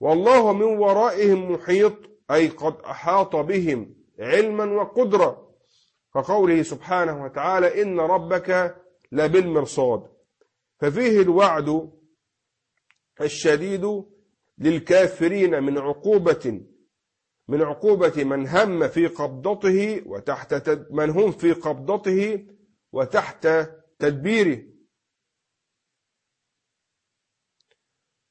والله من ورائهم محيط أي قد أحاط بهم علما وقدرة كقوله سبحانه وتعالى إن ربك لبالمرصاد. ففيه الوعد الشديد للكافرين من عقوبة من عقوبة من هم في قبضته وتحت من هم في قبضته وتحت تدبيره.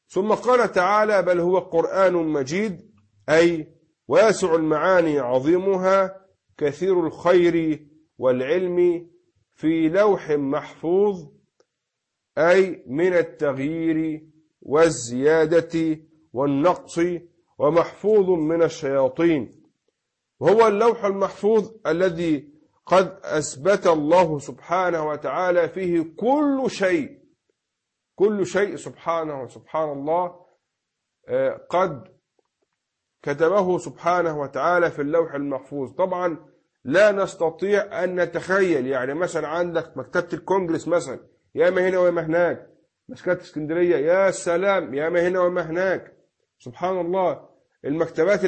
ثم قال تعالى بل هو قرآن مجيد أي واسع المعاني عظيمها كثير الخير والعلم في لوح محفوظ أي من التغيير والزيادة والنقص ومحفوظ من الشياطين. وهو اللوح المحفوظ الذي قد أثبت الله سبحانه وتعالى فيه كل شيء. كل شيء سبحانه وسبحان الله آه، قد كتبه سبحانه وتعالى في اللوح المحفوظ. طبعا لا نستطيع أن نتخيل يعني مثلا عندك مكتبة الكونجرس مثلا يا ما هنا وما هناك. مكتبة اسكندرية يا سلام يا ما هنا وما هناك. سبحان الله. المكتبات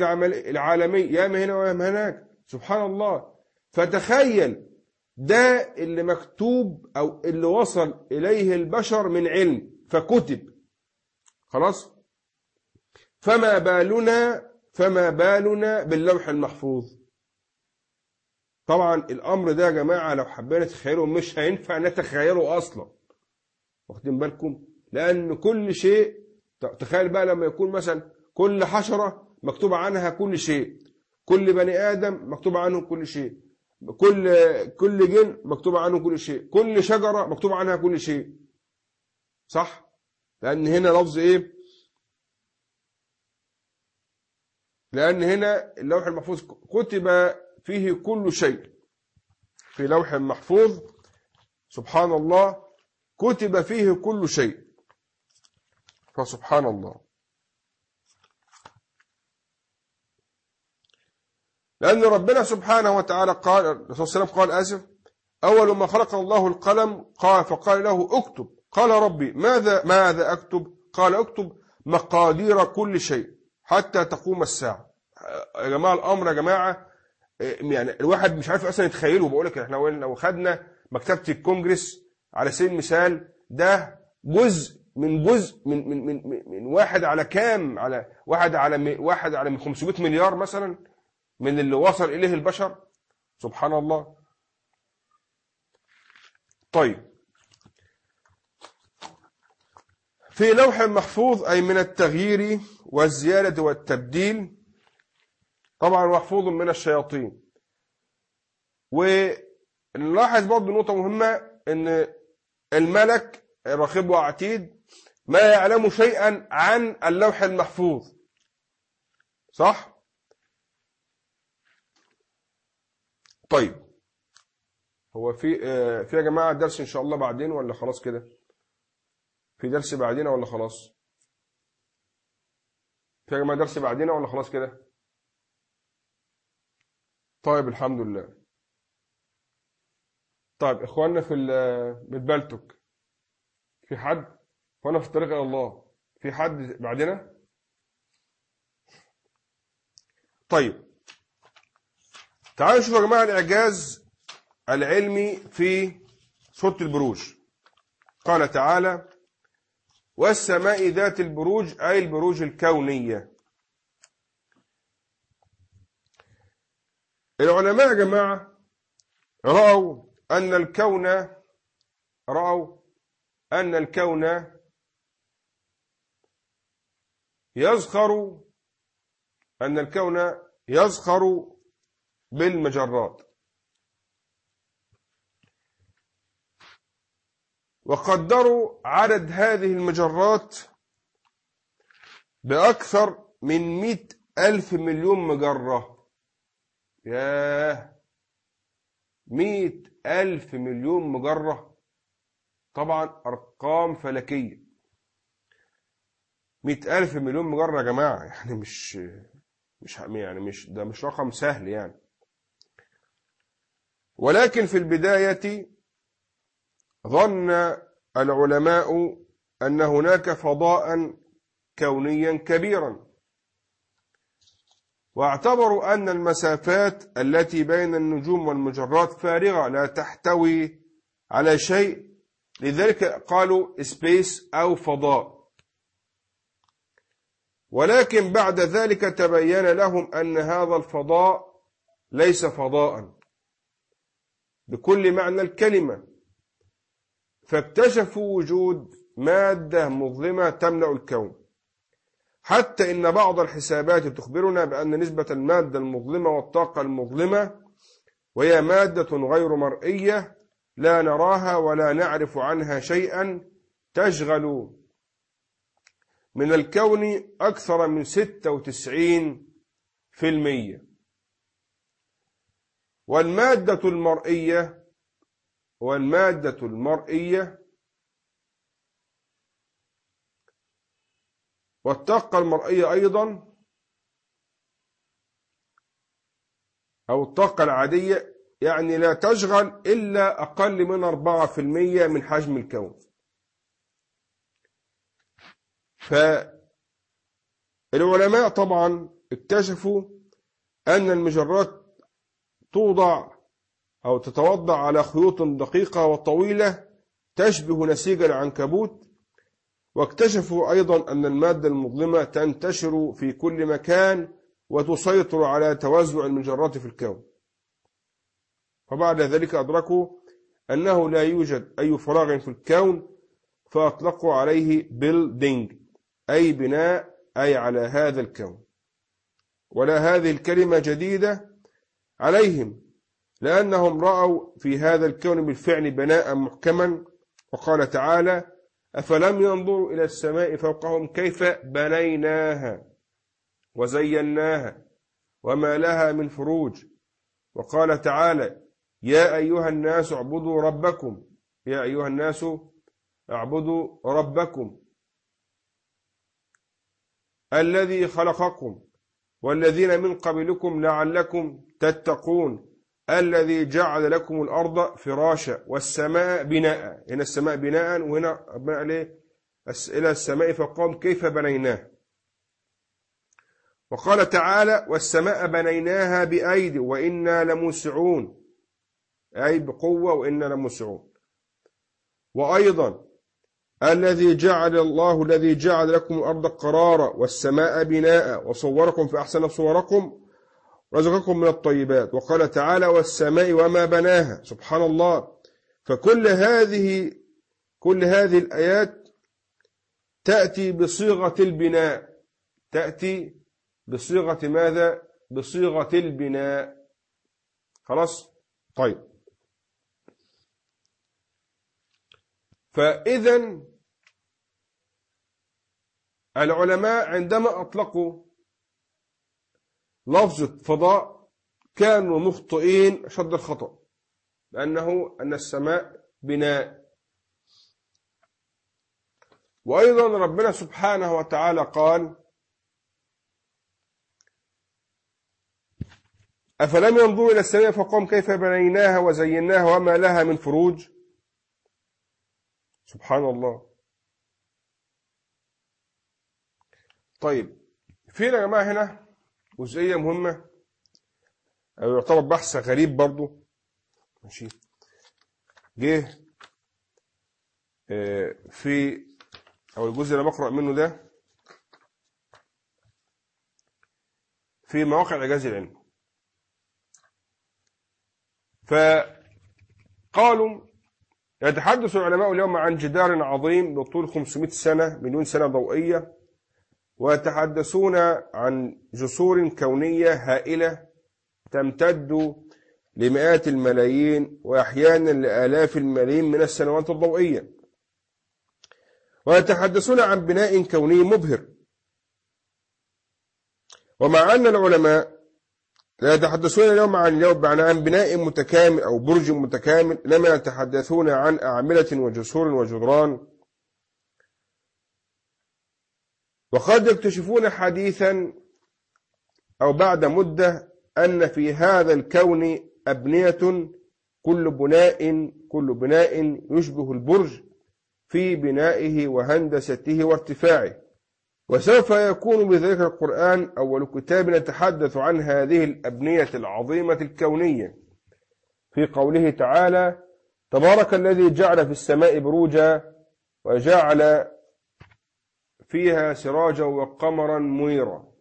العالمية يا ما هنا وما هناك. سبحان الله. فتخيل ده اللي مكتوب أو اللي وصل إليه البشر من علم فكتب. خلاص؟ فما بالنا فما بالنا باللوح المحفوظ. طبعا الأمر ده يا جماعة لو حبينا نتخيله مش هينفع نتخيله أصلا. واخدين بالكم؟ لأن كل شيء تخيل بقى لما يكون مثلا كل حشرة مكتوب عنها كل شيء. كل بني آدم مكتوب عنه كل شيء. كل كل جن مكتوب عنه كل شيء. كل شجرة مكتوب عنها كل شيء. صح؟ لأن هنا لفظ إيه؟ لأن هنا اللوح المحفوظ كتب فيه كل شيء. في لوح محفوظ سبحان الله كتب فيه كل شيء. فسبحان الله. لأن ربنا سبحانه وتعالى قال الرسول صلى الله عليه وسلم قال آسف أول ما خلق الله القلم قال فقال له اكتب. قال ربي ماذا ماذا أكتب؟ قال اكتب مقادير كل شيء حتى تقوم الساعة. يا جماعة الأمر يا جماعة يعني الواحد مش عارف أصلا يتخيله. بقول لك إحنا لو خدنا مكتبة الكونجرس على سبيل المثال ده جزء من جزء من من من, من واحد على كام؟ على واحد على واحد على من 500 مليار مثلا من اللي وصل إليه البشر؟ سبحان الله. طيب. في لوح محفوظ أي من التغيير والزيادة والتبديل طبعا محفوظ من الشياطين. ونلاحظ برضه نقطة مهمة إن الملك رقيب وعتيد ما يعلم شيئا عن اللوح المحفوظ. صح؟ طيب. هو في آه، في يا جماعة درس إن شاء الله بعدين ولا خلاص كده؟ في درس بعدين ولا خلاص؟ في يا جماعة درس بعدين ولا خلاص كده؟ طيب الحمد لله. طيب إخواننا في البلتوك في حد؟ وأنا في الطريق إلى الله. في حد بعدنا؟ طيب. تعالوا نشوف يا جماعة الإعجاز العلمي في سورة البروج. قال تعالى والسماء ذات البروج أي البروج الكونية. العلماء يا جماعة رأوا أن الكون رأوا أن الكون يزخر أن الكون يزخر بالمجرات. وقدروا عدد هذه المجرات بأكثر من مئة ألف مليون مجرة. ياه! مئة ألف مليون مجرة. طبعا أرقام فلكية. مئة ألف مليون مجرة يا جماعة. يعني مش مش يعني مش ده مش رقم سهل يعني. ولكن في البداية ظن العلماء أن هناك فضاء كونيا كبيرا. واعتبروا أن المسافات التي بين النجوم والمجرات فارغة لا تحتوي على شيء. لذلك قالوا سبيس أو فضاء. ولكن بعد ذلك تبين لهم أن هذا الفضاء ليس فضاء بكل معنى الكلمة. فاكتشفوا وجود مادة مظلمة تملأ الكون. حتى إن بعض الحسابات تخبرنا بأن نسبة المادة المظلمة والطاقة المظلمة وهي مادة غير مرئية لا نراها ولا نعرف عنها شيئا تشغل من الكون أكثر من 96 في المية. والمادة المرئية والمادة المرئية والطاقة المرئية أيضا أو الطاقة العادية يعني لا تشغل إلا أقل من 4% من حجم الكون. فالعلماء طبعا اكتشفوا أن المجرات توضع أو تتوضع على خيوط دقيقة وطويلة تشبه نسيج العنكبوت واكتشفوا أيضا أن المادة المظلمة تنتشر في كل مكان وتسيطر على توزع المجرات في الكون. وبعد ذلك أدركوا أنه لا يوجد أي فراغ في الكون فأطلقوا عليه building أي بناء أي على هذا الكون. ولا هذه الكلمة جديدة عليهم لأنهم رأوا في هذا الكون بالفعل بناء محكما. وقال تعالى أفلم ينظروا إلى السماء فوقهم كيف بنيناها وزيناها وما لها من فروج. وقال تعالى يا أيها الناس اعبدوا ربكم يا أيها الناس اعبدوا ربكم. الذي خلقكم والذين من قبلكم لعلكم تتقون الذي جعل لكم الأرض فراشا والسماء بناء. هنا السماء بناء وهنا بناء عليه إلى السماء فقام كيف بنيناه؟ وقال تعالى والسماء بنيناها بأيدي وإنا لموسعون. أي بقوة وإنا لموسعون. وأيضا الذي جعل الله الذي جعل لكم الأرض قرارا والسماء بناء وصوركم في أحسن صوركم رزقكم من الطيبات. وقال تعالى والسماء وما بناها. سبحان الله. فكل هذه كل هذه الآيات تأتي بصيغة البناء. تأتي بصيغة ماذا؟ بصيغة البناء. خلاص؟ طيب. فإذا العلماء عندما أطلقوا لفظة فضاء كانوا مخطئين شد الخطأ لأنه أن السماء بناء. وأيضا ربنا سبحانه وتعالى قال أفلم ينظروا إلى السماء فقام كيف بنيناها وزيناها وما لها من فروج؟ سبحان الله. طيب فين يا جماعة هنا؟ جزئية مهمة. أو يعتبر بحث غريب برضو. ماشي. جه آه، في أو الجزء اللي بقرأ منه ده في مواقع الإعجاز العلمي فقالوا يتحدث العلماء اليوم عن جدار عظيم بطول 500 سنة مليون سنة ضوئية ويتحدثون عن جسور كونية هائلة تمتد لمئات الملايين وأحيانا لآلاف الملايين من السنوات الضوئية. ويتحدثون عن بناء كوني مبهر. ومع أن العلماء لا يتحدثون اليوم عن اليوم عن بناء متكامل أو برج متكامل لما يتحدثون عن أعملة وجسور وجدران. وقد يكتشفون حديثا أو بعد مدة أن في هذا الكون أبنية كل بناء كل بناء يشبه البرج في بنائه وهندسته وارتفاعه. وسوف يكون بذلك القرآن أول كتاب يتحدث عن هذه الأبنية العظيمة الكونية. في قوله تعالى تبارك الذي جعل في السماء بروجا وجعل فيها سراجا وقمرا منيرا.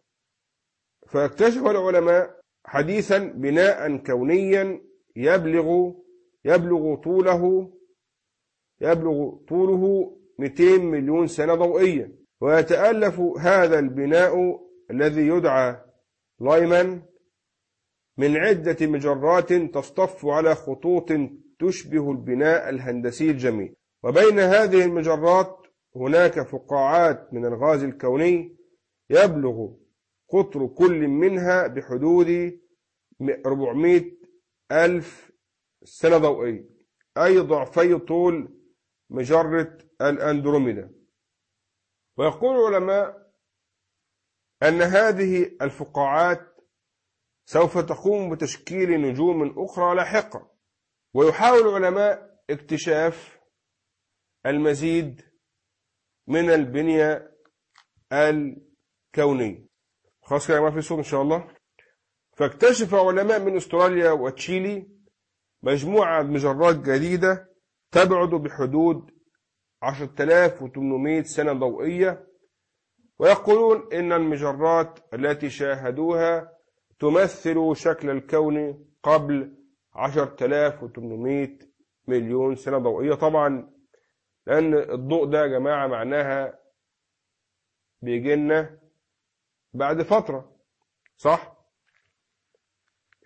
فاكتشف العلماء حديثا بناء كونيا يبلغ يبلغ طوله يبلغ طوله 200 مليون سنة ضوئية. ويتألف هذا البناء الذي يدعى لايمان من عدة مجرات تصطف على خطوط تشبه البناء الهندسي الجميل. وبين هذه المجرات هناك فقاعات من الغاز الكوني يبلغ قطر كل منها بحدود 400 ألف سنة ضوئية. أي ضعفي طول مجرة الأندروميدا. ويقول العلماء أن هذه الفقاعات سوف تقوم بتشكيل نجوم أخرى لاحقة. ويحاول العلماء اكتشاف المزيد من البنية الكونية. خلاص كده ما في صوت إن شاء الله. فاكتشف علماء من أستراليا وتشيلي مجموعة مجرات جديدة تبعد بحدود 10800 سنة ضوئية ويقولون إن المجرات التي شاهدوها تمثل شكل الكون قبل 10800 مليون سنة ضوئية طبعا لأن الضوء ده يا جماعة معناها بيجي لنا بعد فترة صح؟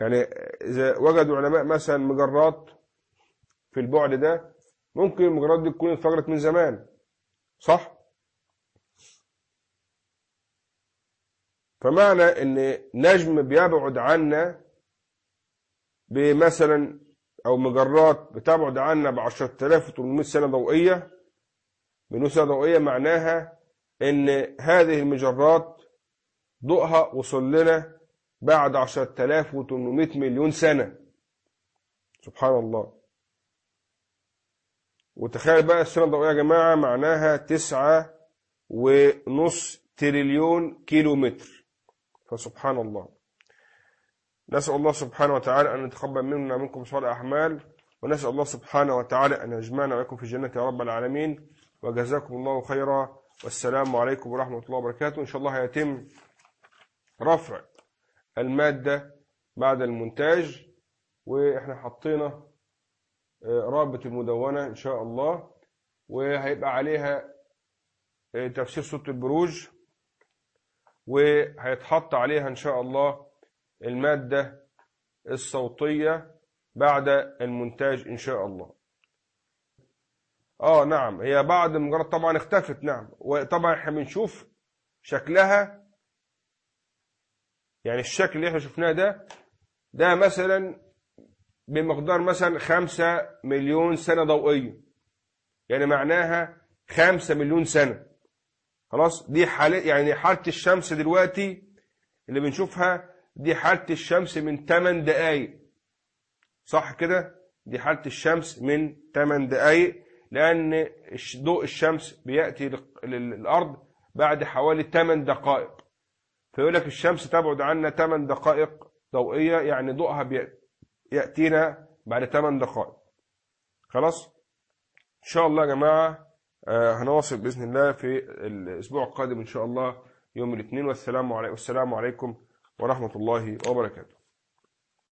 يعني إذا وجدوا علماء مثلا مجرات في البعد ده ممكن المجرات دي تكون انفجرت من زمان. صح؟ فمعنى إن نجم بيبعد عنا بمثلا أو مجرات بتبعد عنا ب 10800 سنة ضوئية من سنه ضوئية معناها إن هذه المجرات ضوءها وصل لنا بعد 10800 مليون سنة. سبحان الله. وتخيل بقى السنة الضوئية يا جماعة معناها تسعة ونص تريليون كيلو متر فسبحان الله. نسأل الله سبحانه وتعالى أن يتقبل منا منكم صالح أعمال ونسأل الله سبحانه وتعالى أن يجمعنا ويكون في جنة يا رب العالمين. وجزاكم الله خيرا. والسلام عليكم ورحمة الله وبركاته. إن شاء الله هيتم رفع المادة بعد المونتاج وإحنا حطينا رابط المدونة إن شاء الله وهيبقى عليها تفسير صوت البروج وهيتحط عليها إن شاء الله المادة الصوتية بعد المونتاج إن شاء الله. آه نعم هي بعد مجرد طبعا اختفت نعم وطبعا إحنا بنشوف شكلها يعني الشكل اللي إحنا شفناه ده ده مثلا بمقدار مثلا خمسة مليون سنة ضوئية. يعني معناها خمسة مليون سنة. خلاص؟ دي حالة يعني حالة الشمس دلوقتي اللي بنشوفها دي حالة الشمس من 8 دقايق. صح كده؟ دي حالة الشمس من 8 دقايق لأن ضوء الشمس بيأتي للأرض بعد حوالي 8 دقائق فيقول لك الشمس تبعد عنا 8 دقائق ضوئية يعني ضوءها يأتينا بعد 8 دقائق. خلاص؟ إن شاء الله يا جماعة هنواصل بإذن الله في الأسبوع القادم إن شاء الله يوم الاثنين والسلام عليكم ورحمة الله وبركاته.